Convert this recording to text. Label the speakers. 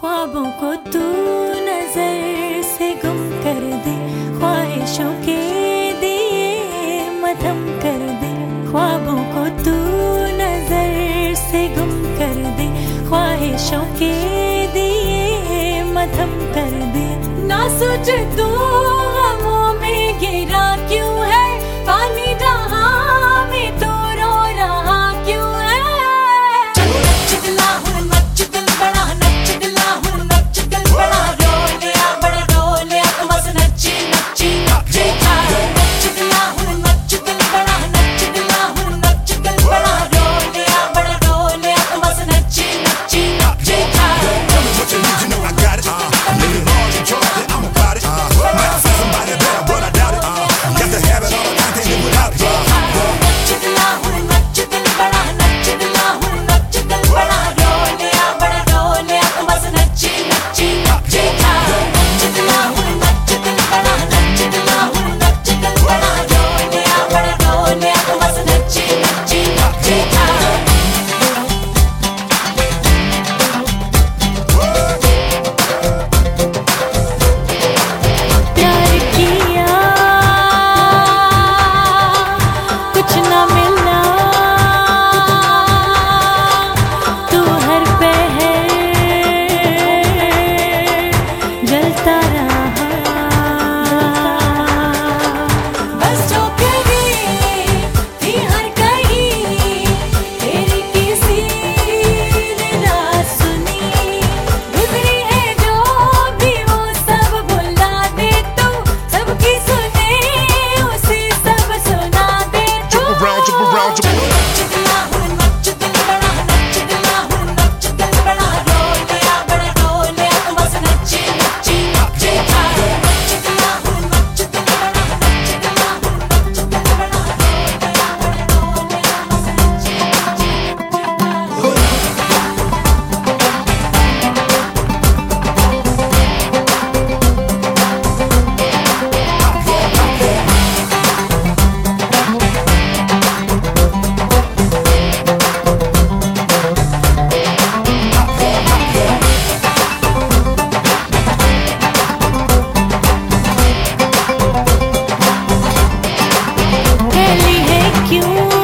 Speaker 1: ख्वाबों को तू नज़र से गुम कर दे, ख्वाहिशों के दिए मधम कर दे, ख्वाबों को तू नज़र से गुम कर दे, ख्वाहिशों के दिए मधम कर दे। ना सोचे तू
Speaker 2: you